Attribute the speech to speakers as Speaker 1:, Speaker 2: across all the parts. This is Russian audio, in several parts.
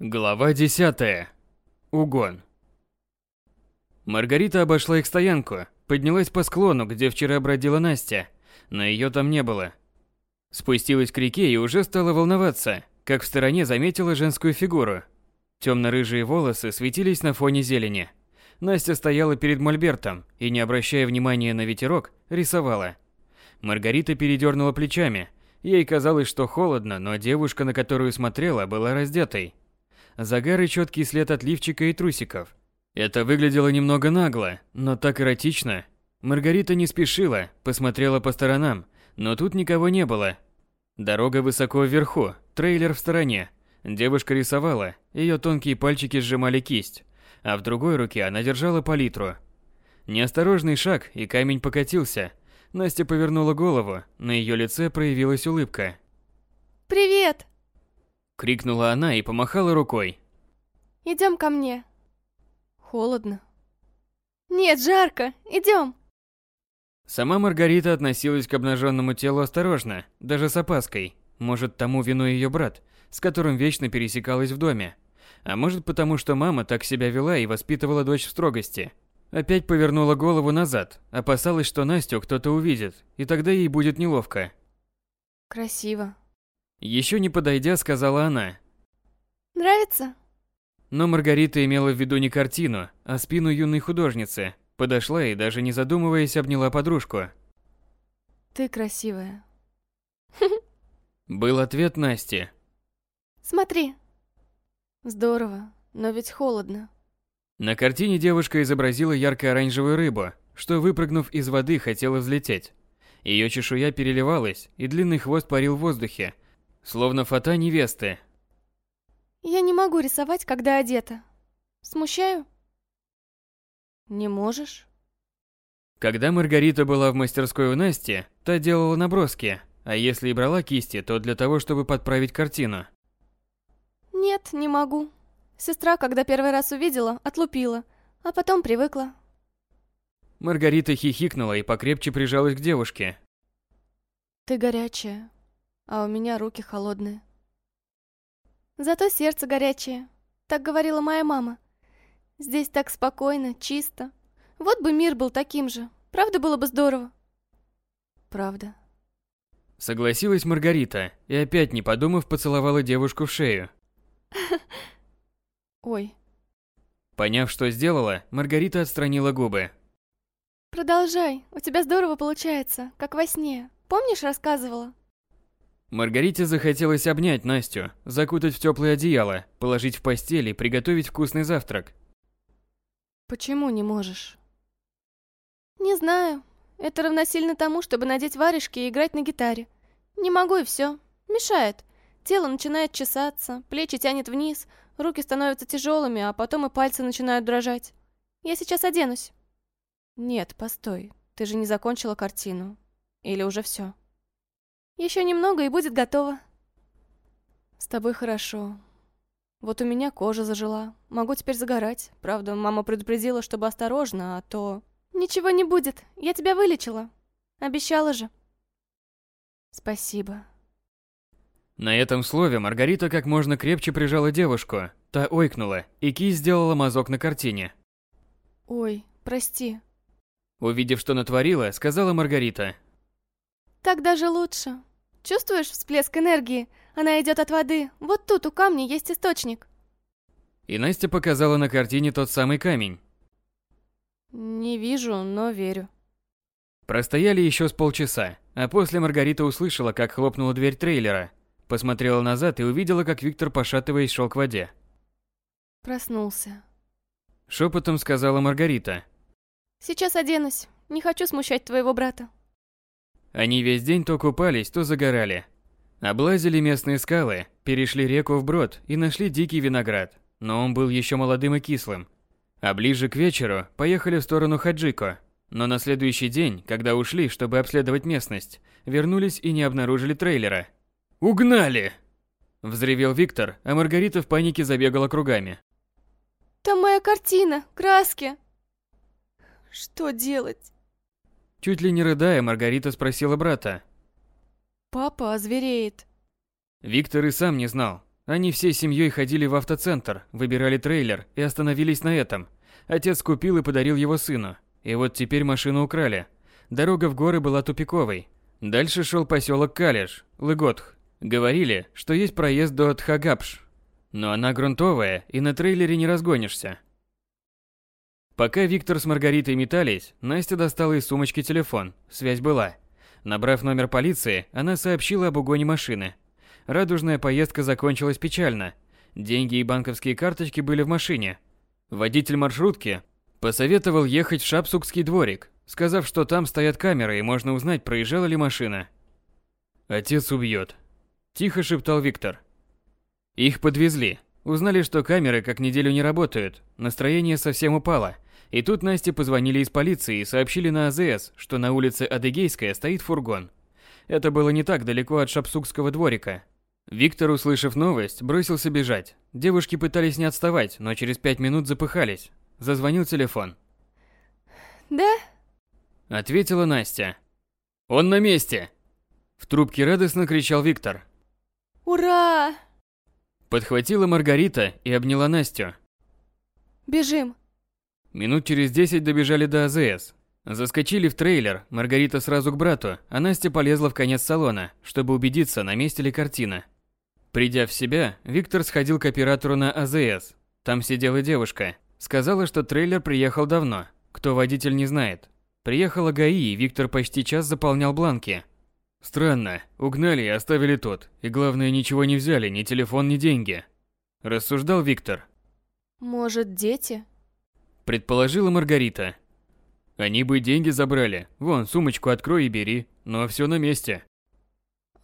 Speaker 1: Глава 10. Угон. Маргарита обошла их стоянку, поднялась по склону, где вчера бродила Настя, но ее там не было. Спустилась к реке и уже стала волноваться, как в стороне заметила женскую фигуру. Темно-рыжие волосы светились на фоне зелени. Настя стояла перед мольбертом и, не обращая внимания на ветерок, рисовала. Маргарита передернула плечами. Ей казалось, что холодно, но девушка, на которую смотрела, была раздетой. Загар и четкий след от лифчика и трусиков. Это выглядело немного нагло, но так эротично. Маргарита не спешила, посмотрела по сторонам, но тут никого не было. Дорога высоко вверху, трейлер в стороне. Девушка рисовала, ее тонкие пальчики сжимали кисть, а в другой руке она держала палитру. Неосторожный шаг, и камень покатился. Настя повернула голову, на ее лице проявилась улыбка.
Speaker 2: «Привет!»
Speaker 1: Крикнула она и помахала рукой.
Speaker 2: Идем ко мне. Холодно. Нет, жарко. Идем.
Speaker 1: Сама Маргарита относилась к обнаженному телу осторожно, даже с опаской. Может, тому виной ее брат, с которым вечно пересекалась в доме. А может, потому что мама так себя вела и воспитывала дочь в строгости. Опять повернула голову назад, опасалась, что Настю кто-то увидит, и тогда ей будет неловко.
Speaker 2: Красиво.
Speaker 1: Еще не подойдя, сказала она.
Speaker 2: Нравится?
Speaker 1: Но Маргарита имела в виду не картину, а спину юной художницы. Подошла и, даже не задумываясь, обняла подружку.
Speaker 2: Ты красивая.
Speaker 1: Был ответ Насти.
Speaker 2: Смотри. Здорово, но ведь холодно.
Speaker 1: На картине девушка изобразила ярко-оранжевую рыбу, что, выпрыгнув из воды, хотела взлететь. Ее чешуя переливалась, и длинный хвост парил в воздухе, Словно фата невесты.
Speaker 2: Я не могу рисовать, когда одета. Смущаю? Не можешь?
Speaker 1: Когда Маргарита была в мастерской у Насти, та делала наброски, а если и брала кисти, то для того, чтобы подправить картину.
Speaker 2: Нет, не могу. Сестра, когда первый раз увидела, отлупила, а потом привыкла.
Speaker 1: Маргарита хихикнула и покрепче прижалась к девушке.
Speaker 2: Ты горячая а у меня руки холодные. Зато сердце горячее. Так говорила моя мама. Здесь так спокойно, чисто. Вот бы мир был таким же. Правда было бы здорово? Правда.
Speaker 1: Согласилась Маргарита и опять, не подумав, поцеловала девушку в шею.
Speaker 2: Ой.
Speaker 1: Поняв, что сделала, Маргарита отстранила губы.
Speaker 2: Продолжай, у тебя здорово получается, как во сне. Помнишь, рассказывала?
Speaker 1: Маргарите захотелось обнять Настю, закутать в теплое одеяло, положить в постель и приготовить вкусный завтрак.
Speaker 2: Почему не можешь? Не знаю. Это равносильно тому, чтобы надеть варежки и играть на гитаре. Не могу и все. Мешает. Тело начинает чесаться, плечи тянет вниз, руки становятся тяжелыми, а потом и пальцы начинают дрожать. Я сейчас оденусь. Нет, постой. Ты же не закончила картину. Или уже все? Еще немного и будет готово. С тобой хорошо. Вот у меня кожа зажила. Могу теперь загорать. Правда, мама предупредила, чтобы осторожно, а то... Ничего не будет. Я тебя вылечила. Обещала же. Спасибо.
Speaker 1: На этом слове Маргарита как можно крепче прижала девушку. Та ойкнула, и Ки сделала мазок на картине.
Speaker 2: Ой, прости.
Speaker 1: Увидев, что натворила, сказала Маргарита.
Speaker 2: Так даже лучше. Чувствуешь всплеск энергии? Она идет от воды. Вот тут у камня есть источник.
Speaker 1: И Настя показала на картине тот самый камень.
Speaker 2: Не вижу, но верю.
Speaker 1: Простояли еще с полчаса, а после Маргарита услышала, как хлопнула дверь трейлера. Посмотрела назад и увидела, как Виктор, пошатываясь, шел к воде.
Speaker 2: Проснулся.
Speaker 1: Шепотом сказала Маргарита.
Speaker 2: Сейчас оденусь. Не хочу смущать твоего брата.
Speaker 1: Они весь день то купались, то загорали. Облазили местные скалы, перешли реку вброд и нашли дикий виноград, но он был еще молодым и кислым. А ближе к вечеру поехали в сторону Хаджико. Но на следующий день, когда ушли, чтобы обследовать местность, вернулись и не обнаружили трейлера. «Угнали!» Взревел Виктор, а Маргарита в панике забегала кругами.
Speaker 2: «Там моя картина, краски!» «Что делать?»
Speaker 1: Чуть ли не рыдая, Маргарита спросила брата.
Speaker 2: «Папа озвереет».
Speaker 1: Виктор и сам не знал. Они всей семьей ходили в автоцентр, выбирали трейлер и остановились на этом. Отец купил и подарил его сыну. И вот теперь машину украли. Дорога в горы была тупиковой. Дальше шел поселок Калиш, Лыготх. Говорили, что есть проезд до Тхагапш. Но она грунтовая, и на трейлере не разгонишься. Пока Виктор с Маргаритой метались, Настя достала из сумочки телефон. Связь была. Набрав номер полиции, она сообщила об угоне машины. Радужная поездка закончилась печально. Деньги и банковские карточки были в машине. Водитель маршрутки посоветовал ехать в Шапсукский дворик, сказав, что там стоят камеры и можно узнать, проезжала ли машина. «Отец убьет», – тихо шептал Виктор. Их подвезли. Узнали, что камеры как неделю не работают, настроение совсем упало – и тут Насте позвонили из полиции и сообщили на АЗС, что на улице Адыгейская стоит фургон. Это было не так далеко от Шапсукского дворика. Виктор, услышав новость, бросился бежать. Девушки пытались не отставать, но через пять минут запыхались. Зазвонил телефон.
Speaker 2: «Да?»
Speaker 1: Ответила Настя. «Он на месте!» В трубке радостно кричал Виктор.
Speaker 2: «Ура!»
Speaker 1: Подхватила Маргарита и обняла Настю.
Speaker 2: «Бежим!»
Speaker 1: Минут через десять добежали до АЗС. Заскочили в трейлер, Маргарита сразу к брату, а Настя полезла в конец салона, чтобы убедиться, на месте ли картина. Придя в себя, Виктор сходил к оператору на АЗС. Там сидела девушка. Сказала, что трейлер приехал давно. Кто водитель не знает. Приехала ГАИ, и Виктор почти час заполнял бланки. Странно. Угнали и оставили тут. И главное, ничего не взяли, ни телефон, ни деньги. Рассуждал Виктор.
Speaker 2: Может, дети?
Speaker 1: Предположила Маргарита. Они бы деньги забрали. Вон, сумочку открой и бери, но все на месте.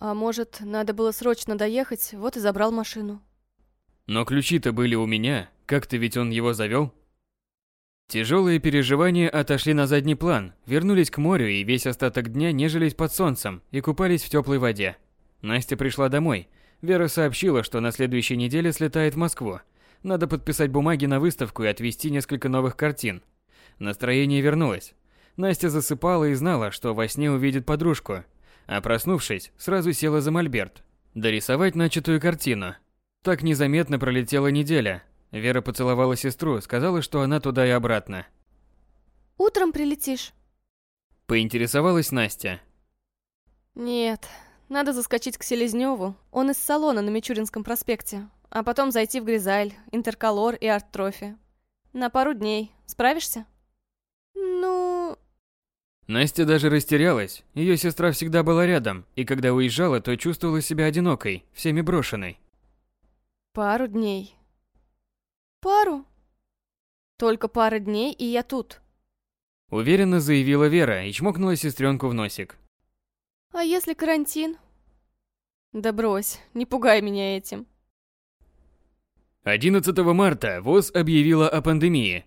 Speaker 2: А может, надо было срочно доехать, вот и забрал машину.
Speaker 1: Но ключи-то были у меня, как-то ведь он его завел. Тяжелые переживания отошли на задний план, вернулись к морю и весь остаток дня нежились под солнцем и купались в теплой воде. Настя пришла домой. Вера сообщила, что на следующей неделе слетает в Москву, надо подписать бумаги на выставку и отвезти несколько новых картин. Настроение вернулось. Настя засыпала и знала, что во сне увидит подружку. А проснувшись, сразу села за мольберт. Дорисовать начатую картину. Так незаметно пролетела неделя. Вера поцеловала сестру, сказала, что она туда и обратно.
Speaker 2: «Утром прилетишь?»
Speaker 1: Поинтересовалась Настя.
Speaker 2: «Нет, надо заскочить к Селезневу. Он из салона на Мичуринском проспекте а потом зайти в Гризаль, Интерколор и Арт-Трофи. На пару дней. Справишься? Ну...
Speaker 1: Настя даже растерялась. Ее сестра всегда была рядом, и когда уезжала, то чувствовала себя одинокой, всеми брошенной.
Speaker 2: Пару дней. Пару? Только пара дней, и я тут.
Speaker 1: Уверенно заявила Вера и чмокнула сестренку в носик.
Speaker 2: А если карантин? Да брось, не пугай меня этим.
Speaker 1: 11 марта ВОЗ объявила о пандемии,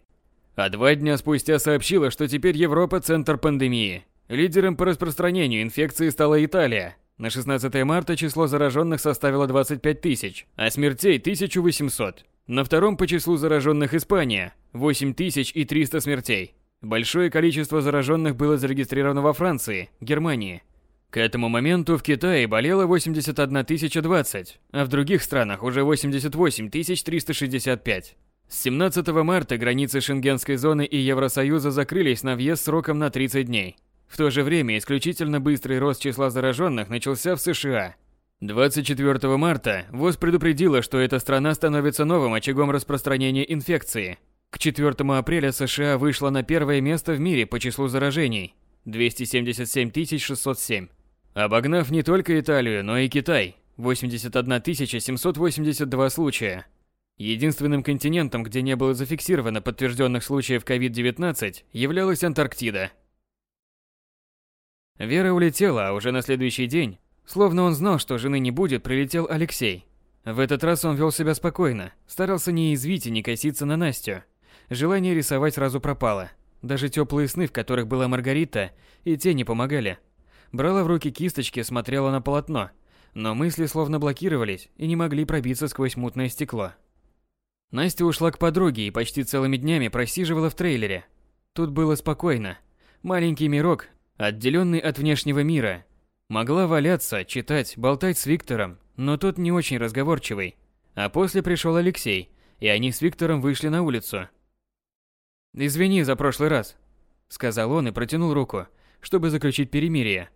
Speaker 1: а два дня спустя сообщила, что теперь Европа – центр пандемии. Лидером по распространению инфекции стала Италия. На 16 марта число зараженных составило 25 тысяч, а смертей – 1800. На втором по числу зараженных Испания – 8300 смертей. Большое количество зараженных было зарегистрировано во Франции, Германии, к этому моменту в Китае болело 81 020, а в других странах уже 88 365. С 17 марта границы Шенгенской зоны и Евросоюза закрылись на въезд сроком на 30 дней. В то же время исключительно быстрый рост числа зараженных начался в США. 24 марта ВОЗ предупредила, что эта страна становится новым очагом распространения инфекции. К 4 апреля США вышла на первое место в мире по числу заражений – 277 607 обогнав не только Италию, но и Китай – 81 782 случая. Единственным континентом, где не было зафиксировано подтвержденных случаев COVID-19, являлась Антарктида. Вера улетела, а уже на следующий день, словно он знал, что жены не будет, прилетел Алексей. В этот раз он вел себя спокойно, старался не извить и не коситься на Настю. Желание рисовать сразу пропало. Даже теплые сны, в которых была Маргарита, и те не помогали брала в руки кисточки, смотрела на полотно, но мысли словно блокировались и не могли пробиться сквозь мутное стекло. Настя ушла к подруге и почти целыми днями просиживала в трейлере. Тут было спокойно. Маленький мирок, отделенный от внешнего мира. Могла валяться, читать, болтать с Виктором, но тот не очень разговорчивый. А после пришел Алексей, и они с Виктором вышли на улицу. «Извини за прошлый раз», — сказал он и протянул руку, чтобы заключить перемирие.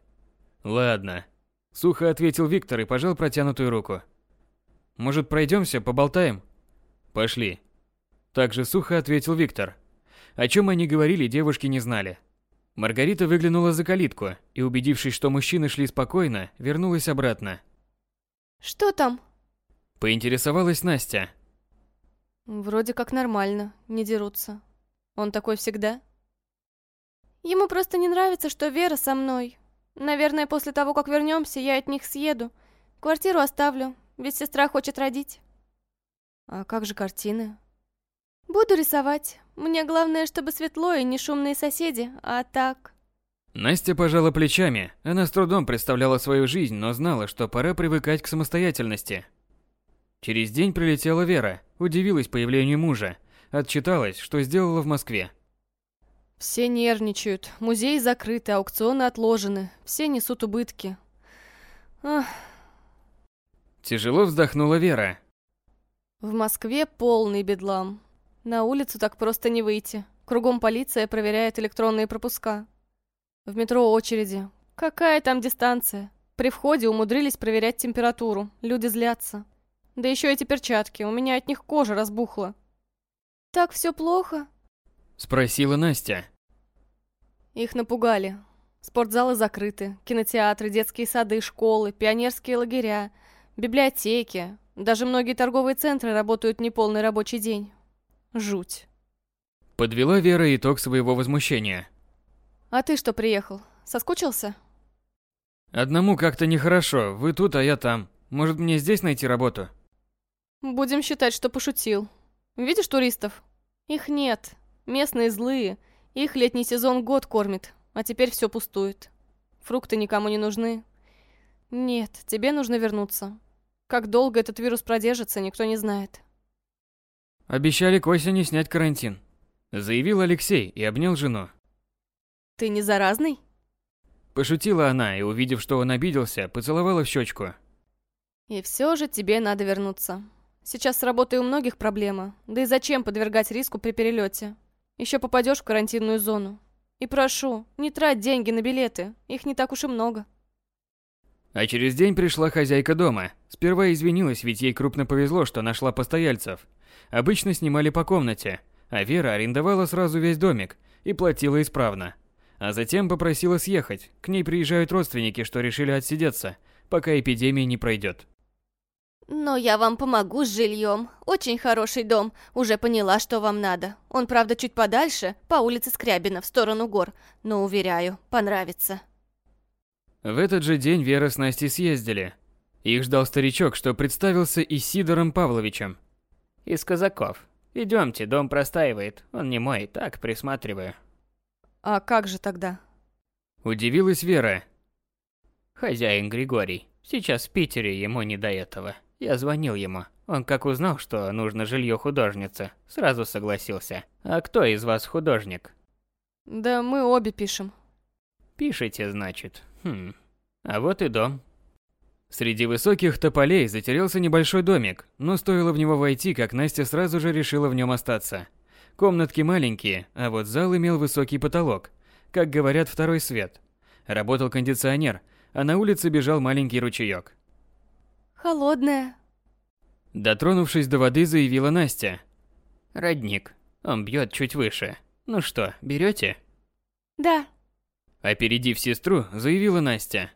Speaker 1: «Ладно», — сухо ответил Виктор и пожал протянутую руку. «Может, пройдемся, поболтаем?» «Пошли». Также сухо ответил Виктор. О чем они говорили, девушки не знали. Маргарита выглянула за калитку и, убедившись, что мужчины шли спокойно, вернулась обратно.
Speaker 2: «Что там?»
Speaker 1: Поинтересовалась Настя.
Speaker 2: Вроде как нормально, не дерутся. Он такой всегда? Ему просто не нравится, что Вера со мной. Наверное, после того, как вернемся, я от них съеду. Квартиру оставлю, ведь сестра хочет родить. А как же картины? Буду рисовать. Мне главное, чтобы светло и не шумные соседи, а так...
Speaker 1: Настя пожала плечами. Она с трудом представляла свою жизнь, но знала, что пора привыкать к самостоятельности. Через день прилетела Вера, удивилась появлению мужа, отчиталась, что сделала в Москве.
Speaker 2: Все нервничают, музеи закрыты, аукционы отложены, все несут убытки. Ах.
Speaker 1: Тяжело вздохнула Вера.
Speaker 2: В Москве полный бедлам. На улицу так просто не выйти. Кругом полиция проверяет электронные пропуска. В метро очереди. Какая там дистанция? При входе умудрились проверять температуру. Люди злятся. Да еще эти перчатки, у меня от них кожа разбухла. Так все плохо?
Speaker 1: Спросила Настя.
Speaker 2: Их напугали. Спортзалы закрыты, кинотеатры, детские сады, школы, пионерские лагеря, библиотеки. Даже многие торговые центры работают неполный рабочий день. Жуть.
Speaker 1: Подвела Вера итог своего возмущения.
Speaker 2: А ты что приехал? Соскучился?
Speaker 1: Одному как-то нехорошо. Вы тут, а я там. Может, мне здесь найти работу?
Speaker 2: Будем считать, что пошутил. Видишь туристов? Их нет. Местные злые. Их летний сезон год кормит, а теперь все пустует. Фрукты никому не нужны. Нет, тебе нужно вернуться. Как долго этот вирус продержится, никто не знает.
Speaker 1: Обещали к осени снять карантин. Заявил Алексей и обнял жену.
Speaker 2: Ты не заразный?
Speaker 1: Пошутила она и, увидев, что он обиделся, поцеловала в щечку.
Speaker 2: И все же тебе надо вернуться. Сейчас с работой у многих проблема. Да и зачем подвергать риску при перелете? Еще попадешь в карантинную зону. И прошу, не трать деньги на билеты. Их не так уж и много.
Speaker 1: А через день пришла хозяйка дома. Сперва извинилась, ведь ей крупно повезло, что нашла постояльцев. Обычно снимали по комнате, а Вера арендовала сразу весь домик и платила исправно. А затем попросила съехать. К ней приезжают родственники, что решили отсидеться, пока эпидемия не пройдет.
Speaker 2: Но я вам помогу с жильем. Очень хороший дом. Уже поняла, что вам надо. Он, правда, чуть подальше, по улице Скрябина, в сторону гор. Но, уверяю, понравится.
Speaker 1: В этот же день Вера с Настей съездили. Их ждал старичок, что представился Исидором Павловичем.
Speaker 3: Из казаков. Идемте, дом простаивает. Он не мой, так присматриваю.
Speaker 2: А как же тогда?
Speaker 1: Удивилась Вера.
Speaker 3: Хозяин Григорий. Сейчас в Питере, ему не до этого. Я звонил ему. Он как узнал, что нужно жилье художницы, сразу согласился. А кто из вас художник?
Speaker 2: Да мы обе пишем.
Speaker 3: Пишете, значит. Хм. А вот и дом.
Speaker 1: Среди высоких тополей затерялся небольшой домик, но стоило в него войти, как Настя сразу же решила в нем остаться. Комнатки маленькие, а вот зал имел высокий потолок. Как говорят, второй свет. Работал кондиционер, а на улице бежал маленький ручеек.
Speaker 2: Холодная.
Speaker 1: Дотронувшись до воды, заявила Настя.
Speaker 3: Родник. Он бьет чуть выше. Ну что, берете?
Speaker 2: Да.
Speaker 1: Опередив сестру, заявила Настя.